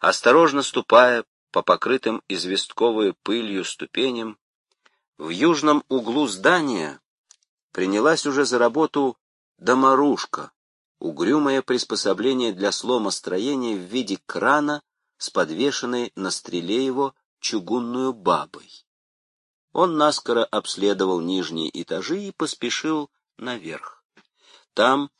Осторожно ступая по покрытым известковой пылью ступеням, в южном углу здания принялась уже за работу доморушка, угрюмое приспособление для слома строения в виде крана с подвешенной на стреле его чугунную бабой. Он наскоро обследовал нижние этажи и поспешил наверх. Там,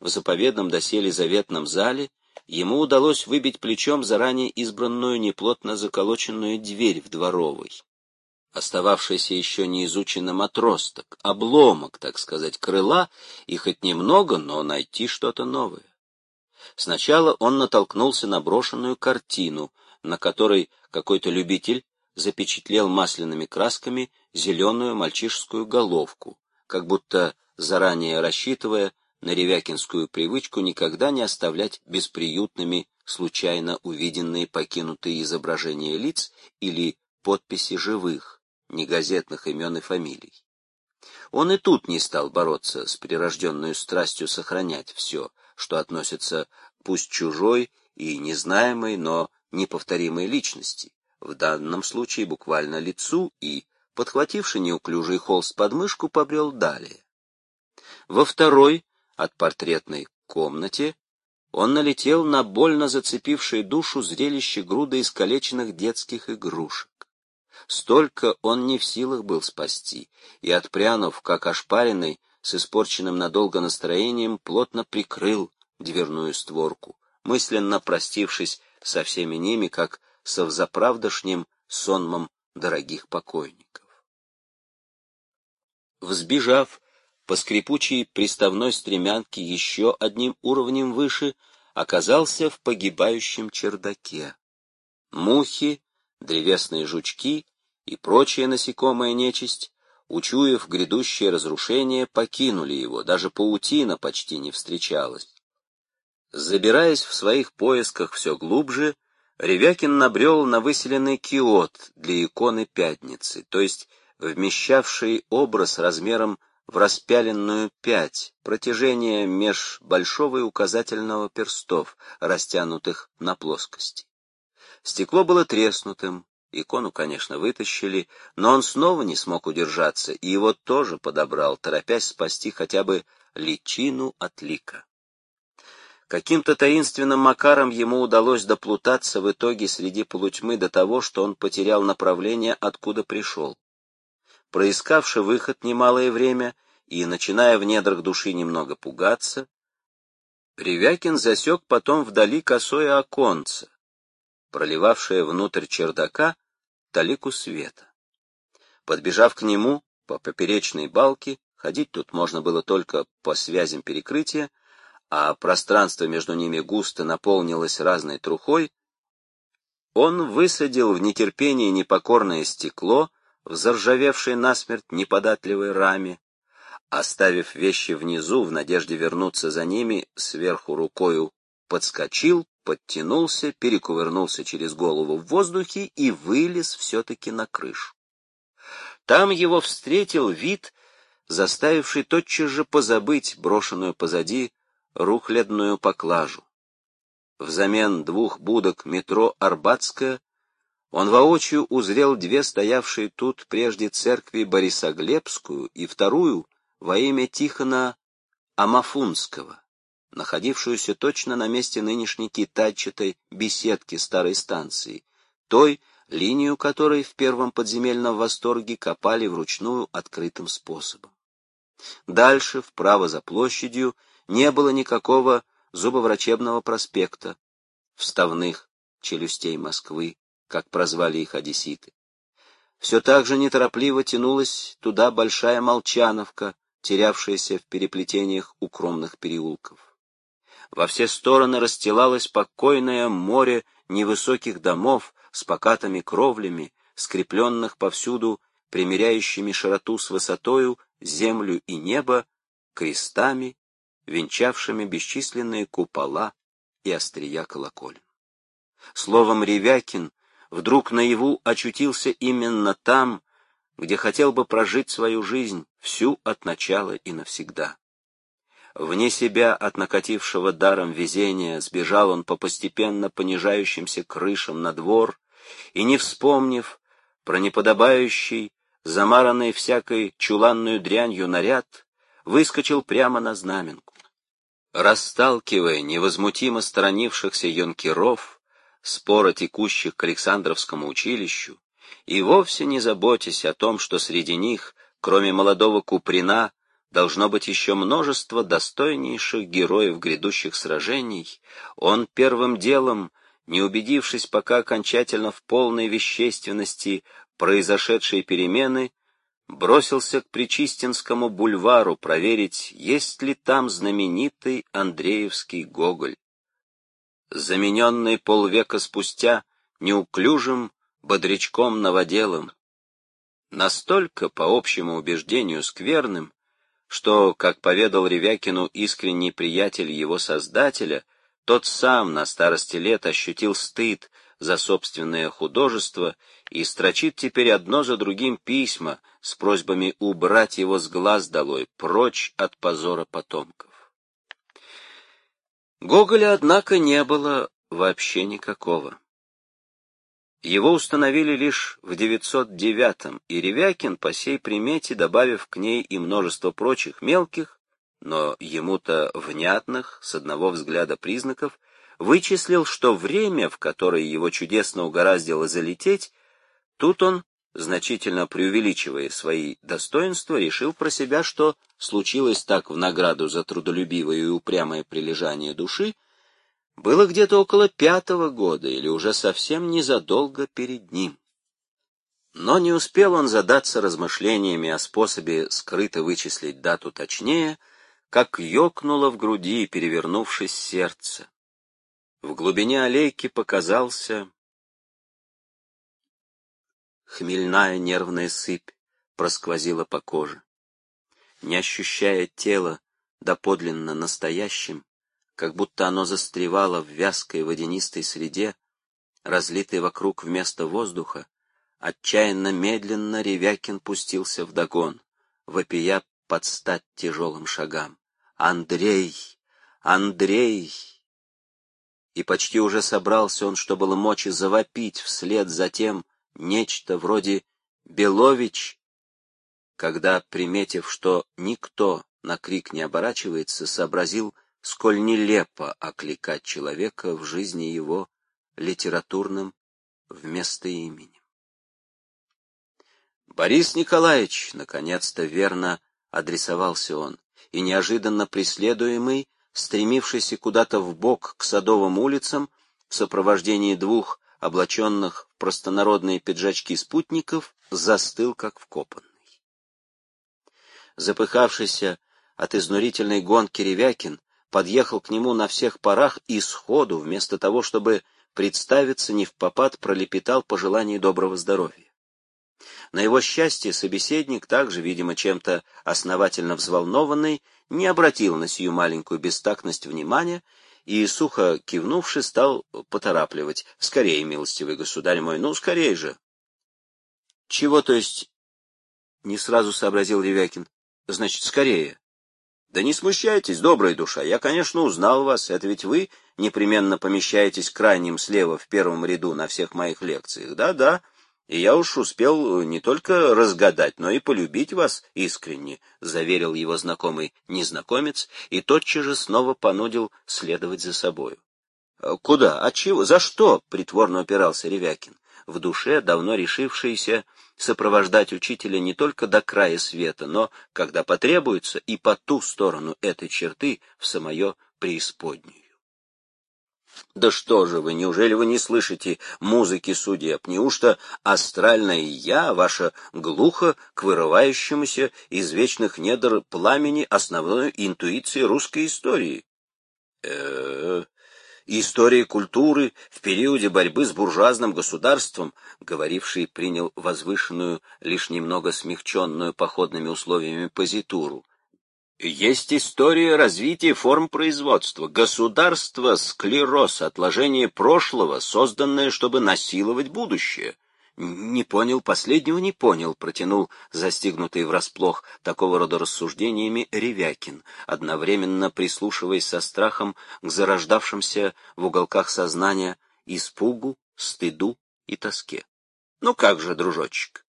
в заповедном доселе заветном зале, ему удалось выбить плечом заранее избранную неплотно заколоченную дверь в дворовой. Остававшийся еще неизученным отросток, обломок, так сказать, крыла, и хоть немного, но найти что-то новое. Сначала он натолкнулся на брошенную картину, на которой какой-то любитель запечатлел масляными красками зеленую мальчишескую головку, как будто заранее рассчитывая на ревякинскую привычку никогда не оставлять бесприютными случайно увиденные покинутые изображения лиц или подписи живых, негазетных имен и фамилий. Он и тут не стал бороться с прирожденной страстью сохранять все, что относится пусть чужой и незнаемой, но неповторимой личности, в данном случае буквально лицу, и, подхвативший неуклюжий холст под мышку, побрел далее. Во второй, от портретной комнате, он налетел на больно зацепившее душу зрелище груда искалеченных детских игрушек. Столько он не в силах был спасти, и, отпрянув, как ошпаренный, с испорченным надолго настроением, плотно прикрыл дверную створку, мысленно простившись со всеми ними, как со взаправдошним сонмом дорогих покойников. Взбежав по скрипучей приставной стремянке еще одним уровнем выше, оказался в погибающем чердаке. Мухи, древесные жучки и прочая насекомая нечисть, учуяв грядущее разрушение, покинули его, даже паутина почти не встречалась. Забираясь в своих поисках все глубже, Ревякин набрел на выселенный киот для иконы Пятницы, то есть вмещавший образ размером в распяленную пять, протяжение меж большого и указательного перстов, растянутых на плоскости. Стекло было треснутым, икону, конечно, вытащили, но он снова не смог удержаться, и его тоже подобрал, торопясь спасти хотя бы личину от лика. Каким-то таинственным макаром ему удалось доплутаться в итоге среди полутьмы до того, что он потерял направление, откуда пришел. Проискавши выход немалое время и, начиная в недрах души немного пугаться, Ревякин засек потом вдали косое оконце, проливавшее внутрь чердака талику света. Подбежав к нему по поперечной балке, ходить тут можно было только по связям перекрытия, а пространство между ними густо наполнилось разной трухой, он высадил в нетерпении непокорное стекло в заржавевшей насмерть неподатливой раме, оставив вещи внизу в надежде вернуться за ними, сверху рукою подскочил, подтянулся, перекувырнулся через голову в воздухе и вылез все-таки на крышу. Там его встретил вид, заставивший тотчас же позабыть брошенную позади рухлядную поклажу. Взамен двух будок метро «Арбатская» он воочию узрел две стоявшие тут прежде церкви Борисоглебскую и вторую во имя Тихона Амафунского, находившуюся точно на месте нынешней китайчатой беседки старой станции, той, линию которой в первом подземельном восторге копали вручную открытым способом. Дальше, вправо за площадью, не было никакого зубоврачебного проспекта, вставных челюстей Москвы, как прозвали их одесситы. Все так же неторопливо тянулась туда большая Молчановка, терявшаяся в переплетениях укромных переулков. Во все стороны расстилалось покойное море невысоких домов с покатыми кровлями, скрепленных повсюду примеряющими широту с высотою землю и небо крестами венчавшими бесчисленные купола и острия колоколен. Словом, Ревякин вдруг наяву очутился именно там, где хотел бы прожить свою жизнь, всю от начала и навсегда. Вне себя от накатившего даром везения сбежал он по постепенно понижающимся крышам на двор, и, не вспомнив про неподобающий, замаранный всякой чуланную дрянью наряд, выскочил прямо на знаменку. Расталкивая невозмутимо сторонившихся юнкеров, спора текущих к Александровскому училищу, и вовсе не заботясь о том, что среди них, кроме молодого Куприна, должно быть еще множество достойнейших героев грядущих сражений, он первым делом, не убедившись пока окончательно в полной вещественности произошедшей перемены, бросился к Причистинскому бульвару проверить, есть ли там знаменитый Андреевский Гоголь. Замененный полвека спустя неуклюжим бодрячком-новоделом, настолько, по общему убеждению, скверным, что, как поведал Ревякину искренний приятель его создателя, тот сам на старости лет ощутил стыд за собственное художество и строчит теперь одно за другим письма с просьбами убрать его с глаз долой, прочь от позора потомков. Гоголя, однако, не было вообще никакого. Его установили лишь в 909-м, и Ревякин, по сей примете, добавив к ней и множество прочих мелких, но ему-то внятных, с одного взгляда признаков, вычислил, что время, в которое его чудесно угораздило залететь, тут он, значительно преувеличивая свои достоинства, решил про себя, что случилось так в награду за трудолюбивое и упрямое прилежание души, было где-то около пятого года или уже совсем незадолго перед ним. Но не успел он задаться размышлениями о способе скрыто вычислить дату точнее, как ёкнуло в груди, перевернувшись сердце. В глубине аллейки показался хмельная нервная сыпь просквозила по коже. Не ощущая тела доподлинно настоящим, как будто оно застревало в вязкой водянистой среде, разлитой вокруг вместо воздуха, отчаянно медленно Ревякин пустился в догон, вопия под стать тяжелым шагам. «Андрей! Андрей!» И почти уже собрался он, что было мочи, завопить вслед за тем нечто вроде «Белович», когда, приметив, что никто на крик не оборачивается, сообразил, сколь нелепо окликать человека в жизни его литературным вместо имени. Борис Николаевич, наконец-то верно адресовался он, и неожиданно преследуемый, стремившийся куда-то в бок к Садовым улицам, в сопровождении двух облаченных в простонародные пиджачки спутников, застыл как вкопанный. Запыхавшийся от изнурительной гонки Ревякин подъехал к нему на всех парах и сходу, вместо того, чтобы представиться не в попад, пролепетал пожелание доброго здоровья. На его счастье собеседник, также, видимо, чем-то основательно взволнованный, не обратил на сию маленькую бестактность внимания и, сухо кивнувши, стал поторапливать. «Скорее, милостивый государь мой, ну, скорее же!» «Чего, то есть?» — не сразу сообразил Ревякин. «Значит, скорее». Да не смущайтесь, добрая душа, я, конечно, узнал вас, это ведь вы непременно помещаетесь крайним слева в первом ряду на всех моих лекциях. Да-да, и я уж успел не только разгадать, но и полюбить вас искренне, заверил его знакомый незнакомец и тотчас же снова понудил следовать за собою. Куда? От чего? За что? притворно упирался Ревякин, в душе давно решившийся сопровождать учителя не только до края света, но, когда потребуется, и по ту сторону этой черты в самое преисподнюю. Да что же вы, неужели вы не слышите музыки судеб? Неужто астральное «я» ваше глухо к вырывающемуся из вечных недр пламени основной интуиции русской истории? Э, -э культуры в периоде борьбы с буржуазным государством, говоривший принял возвышенную, лишь немного смягченную походными условиями позитуру. Есть история развития форм производства, государство, склероз, отложение прошлого, созданное, чтобы насиловать будущее. Не понял, последнего не понял, протянул застигнутый врасплох такого рода рассуждениями Ревякин, одновременно прислушиваясь со страхом к зарождавшимся в уголках сознания испугу, стыду и тоске. Ну как же, дружочек,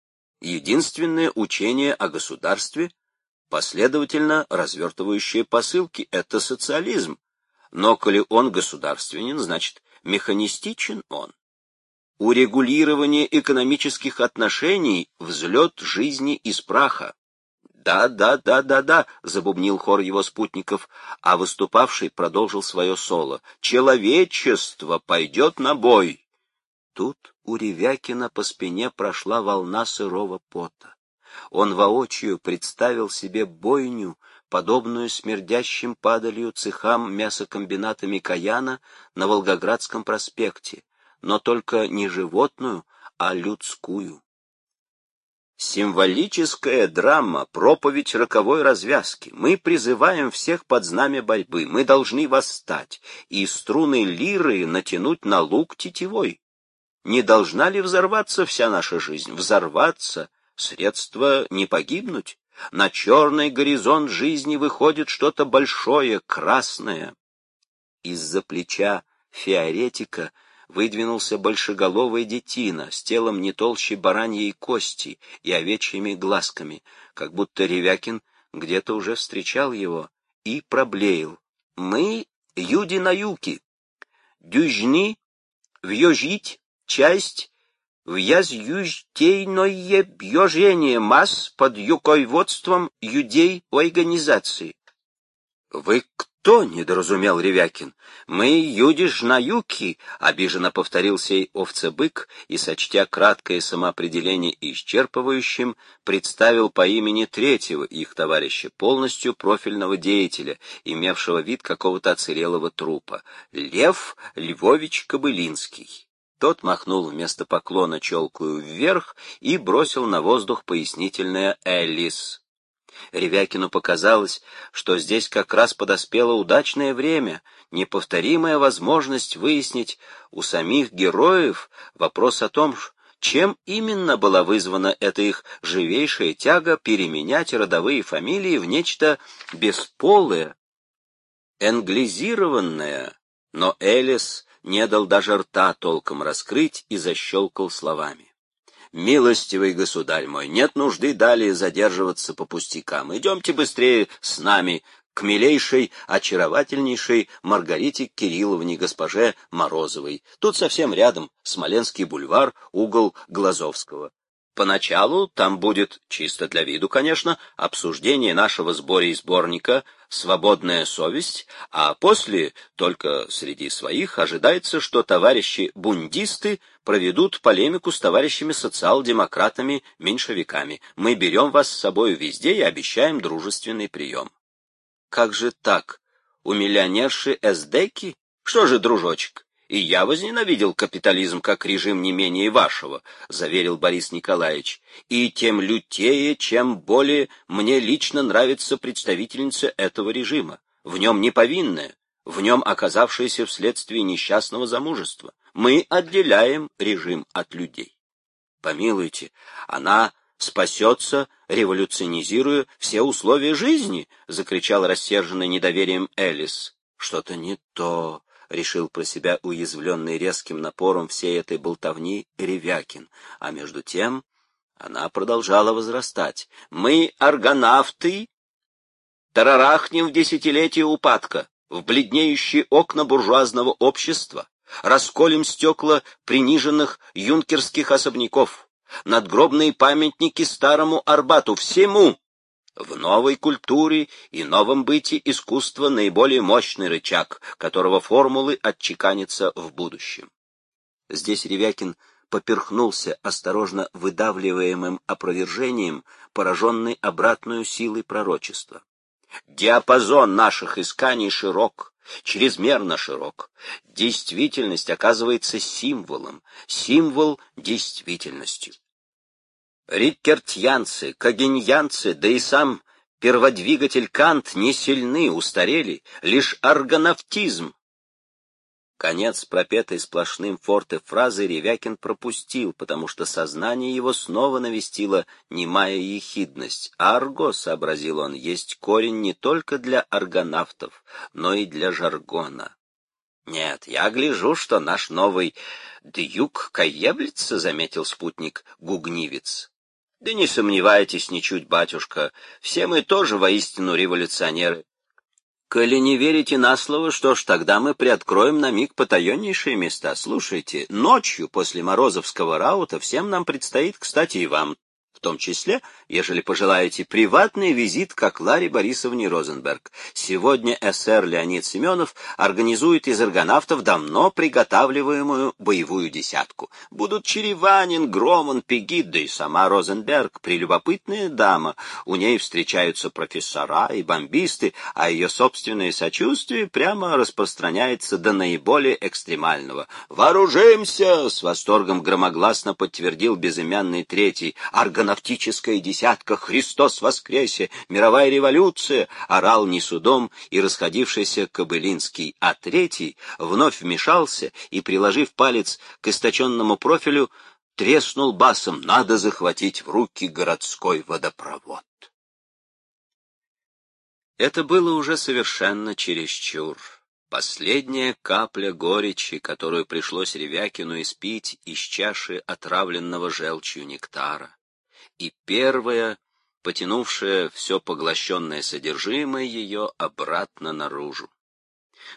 единственное учение о государстве, последовательно развертывающее посылки, это социализм. Но коли он государственен, значит, механистичен он урегулирование экономических отношений, взлет жизни из праха. «Да, да, да, да, да», — забубнил хор его спутников, а выступавший продолжил свое соло. «Человечество пойдет на бой». Тут у Ревякина по спине прошла волна сырого пота. Он воочию представил себе бойню, подобную смердящим падалью цехам мясокомбината Микояна на Волгоградском проспекте, но только не животную, а людскую. Символическая драма, проповедь роковой развязки. Мы призываем всех под знамя борьбы, мы должны восстать и струны лиры натянуть на лук тетивой. Не должна ли взорваться вся наша жизнь? Взорваться, средство не погибнуть. На черный горизонт жизни выходит что-то большое, красное. Из-за плеча фиоретика выдвинулся большеголовый детина с телом не толще бараньей кости и овечьими глазками, как будто Ревякин где-то уже встречал его и проблеял. «Мы юди на юки, дюжни вьежить часть в'яз'южтейное бьежение масс под юкойводством юдей организации». «Вы кто?» — недоразумел Ревякин. «Мы юдиш на юки», — обиженно повторил сей овцебык и, сочтя краткое самоопределение исчерпывающим, представил по имени третьего их товарища, полностью профильного деятеля, имевшего вид какого-то оцелелого трупа — Лев Львович Кобылинский. Тот махнул вместо поклона челкую вверх и бросил на воздух пояснительное «Элис». Ревякину показалось, что здесь как раз подоспело удачное время, неповторимая возможность выяснить у самих героев вопрос о том, чем именно была вызвана эта их живейшая тяга переменять родовые фамилии в нечто бесполое, энглизированное, но Элис не дал даже рта толком раскрыть и защелкал словами. «Милостивый государь мой, нет нужды далее задерживаться по пустякам. Идемте быстрее с нами к милейшей, очаровательнейшей Маргарите Кирилловне, госпоже Морозовой. Тут совсем рядом Смоленский бульвар, угол Глазовского. Поначалу там будет, чисто для виду, конечно, обсуждение нашего сбора и сборника «Свободная совесть», а после, только среди своих, ожидается, что товарищи-бундисты проведут полемику с товарищами социал-демократами-меньшевиками. Мы берем вас с собой везде и обещаем дружественный прием. Как же так? У миллионерши Эсдеки? Что же, дружочек, и я возненавидел капитализм как режим не менее вашего, заверил Борис Николаевич. И тем лютее, чем более мне лично нравится представительница этого режима. В нем неповинная, в нем оказавшаяся вследствие несчастного замужества. Мы отделяем режим от людей. Помилуйте, она спасется, революционизируя все условия жизни, закричал рассерженный недоверием Элис. Что-то не то, решил про себя уязвленный резким напором всей этой болтовни Ревякин, а между тем она продолжала возрастать. «Мы, аргонавты, тарарахнем в десятилетие упадка, в бледнеющие окна буржуазного общества, расколем стекла приниженных юнкерских особняков, надгробные памятники старому Арбату, всему, в новой культуре и новом быте искусство наиболее мощный рычаг, которого формулы отчеканятся в будущем. Здесь Ревякин поперхнулся осторожно выдавливаемым опровержением, пораженный обратную силой пророчества. Диапазон наших исканий широк, чрезмерно широк. Действительность оказывается символом, символ действительностью. Риккертьянцы, кагеньянцы, да и сам перводвигатель Кант не сильны, устарели, лишь аргонавтизм. Конец пропетой сплошным форте фразы Ревякин пропустил, потому что сознание его снова навестило немая ехидность. «Арго», — сообразил он, — есть корень не только для аргонавтов, но и для жаргона. «Нет, я гляжу, что наш новый дюк каеблется», — заметил спутник Гугнивец. «Да не сомневайтесь ничуть, батюшка, все мы тоже воистину революционеры. Коли не верите на слово, что ж, тогда мы приоткроем на миг потаеннейшие места. Слушайте, ночью после Морозовского раута всем нам предстоит, кстати, и вам, в том числе, ежели пожелаете, приватный визит к Кларе Борисовне Розенберг. Сегодня СР Леонид Семенов организует из аргонавтов давно приготавливаемую боевую десятку. Будут Череванин, Громан, Пегид, да и сама Розенберг, прелюбопытная дама. У ней встречаются профессора и бомбисты, а ее собственное сочувствие прямо распространяется до наиболее экстремального. «Вооружимся!» — с восторгом громогласно подтвердил безымянный третий. «Аргонавт галактическая десятка, Христос воскресе, мировая революция, орал не судом и расходившийся Кобылинский, а третий вновь вмешался и, приложив палец к источенному профилю, треснул басом «Надо захватить в руки городской водопровод». Это было уже совершенно чересчур. Последняя капля горечи, которую пришлось Ревякину испить из чаши отравленного желчью нектара и первая, потянувшая все поглощенное содержимое ее обратно наружу.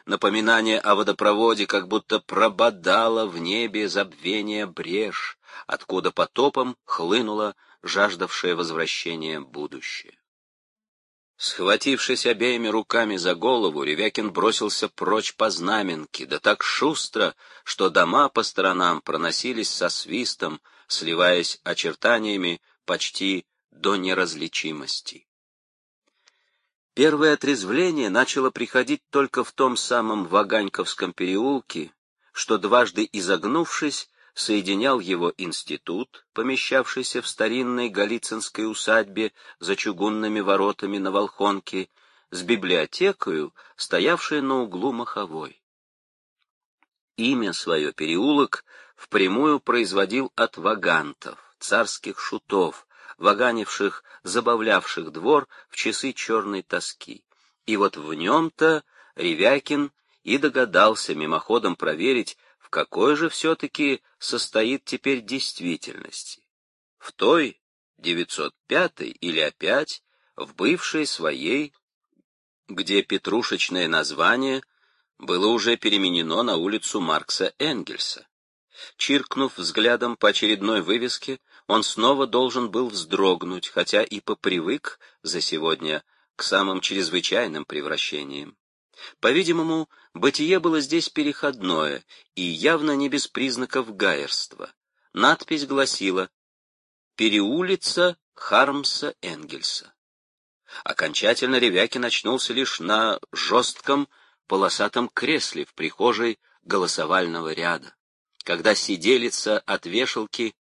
Напоминание о водопроводе как будто прободало в небе забвение брешь, откуда потопом хлынуло жаждавшее возвращения будущее. Схватившись обеими руками за голову, Ревякин бросился прочь по знаменке, да так шустро, что дома по сторонам проносились со свистом, сливаясь очертаниями почти до неразличимости. Первое отрезвление начало приходить только в том самом Ваганьковском переулке, что дважды изогнувшись, соединял его институт, помещавшийся в старинной Голицынской усадьбе за чугунными воротами на Волхонке, с библиотекою, стоявшей на углу Маховой. Имя свое переулок впрямую производил от вагантов царских шутов, ваганивших, забавлявших двор в часы черной тоски. И вот в нем-то Ревякин и догадался мимоходом проверить, в какой же все-таки состоит теперь действительности. В той, 905 или опять, в бывшей своей, где петрушечное название было уже переменено на улицу Маркса Энгельса. Чиркнув взглядом по очередной вывеске, он снова должен был вздрогнуть, хотя и попривык за сегодня к самым чрезвычайным превращениям. По-видимому, бытие было здесь переходное и явно не без признаков гаерства. Надпись гласила «Переулица Хармса Энгельса». Окончательно Ревякин очнулся лишь на жестком полосатом кресле в прихожей голосовального ряда, когда сиделица от вешалки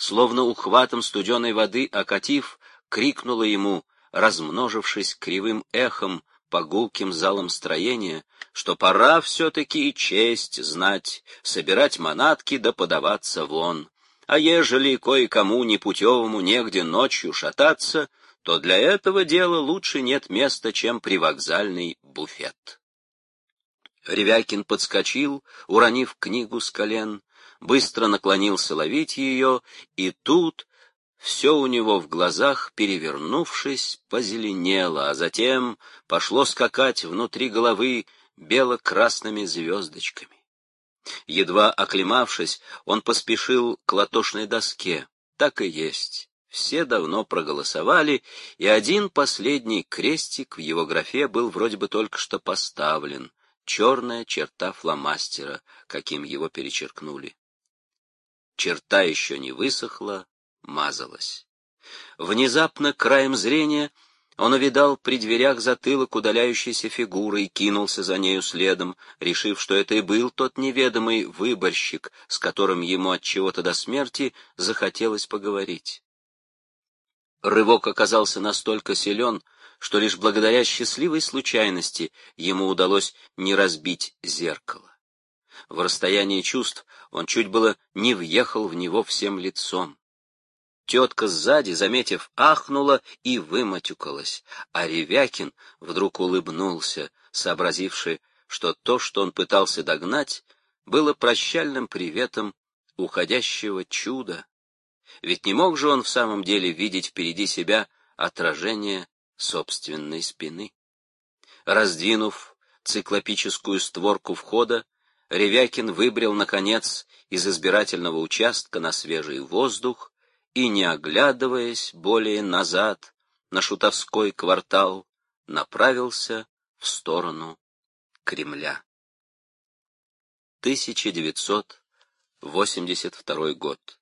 словно ухватом студеной воды окатив, крикнула ему, размножившись кривым эхом по гулким залам строения, что пора все-таки и честь знать, собирать манатки да подаваться вон. А ежели кое-кому непутевому негде ночью шататься, то для этого дела лучше нет места, чем привокзальный буфет. Ревякин подскочил, уронив книгу с колен, быстро наклонился ловить ее, и тут все у него в глазах, перевернувшись, позеленело, а затем пошло скакать внутри головы бело-красными звездочками. Едва оклемавшись, он поспешил к латошной доске. Так и есть. Все давно проголосовали, и один последний крестик в его графе был вроде бы только что поставлен. Черная черта фломастера, каким его перечеркнули черта еще не высохла, мазалась. Внезапно, краем зрения, он увидал при дверях затылок удаляющейся фигуры и кинулся за нею следом, решив, что это и был тот неведомый выборщик, с которым ему от чего-то до смерти захотелось поговорить. Рывок оказался настолько силен, что лишь благодаря счастливой случайности ему удалось не разбить зеркало. в расстоянии чувств, он чуть было не въехал в него всем лицом. Тетка сзади, заметив, ахнула и выматюкалась, а Ревякин вдруг улыбнулся, сообразивший, что то, что он пытался догнать, было прощальным приветом уходящего чуда. Ведь не мог же он в самом деле видеть впереди себя отражение собственной спины. Раздвинув циклопическую створку входа, Ревякин выбрел, наконец, из избирательного участка на свежий воздух и, не оглядываясь более назад на шутовской квартал, направился в сторону Кремля. 1982 год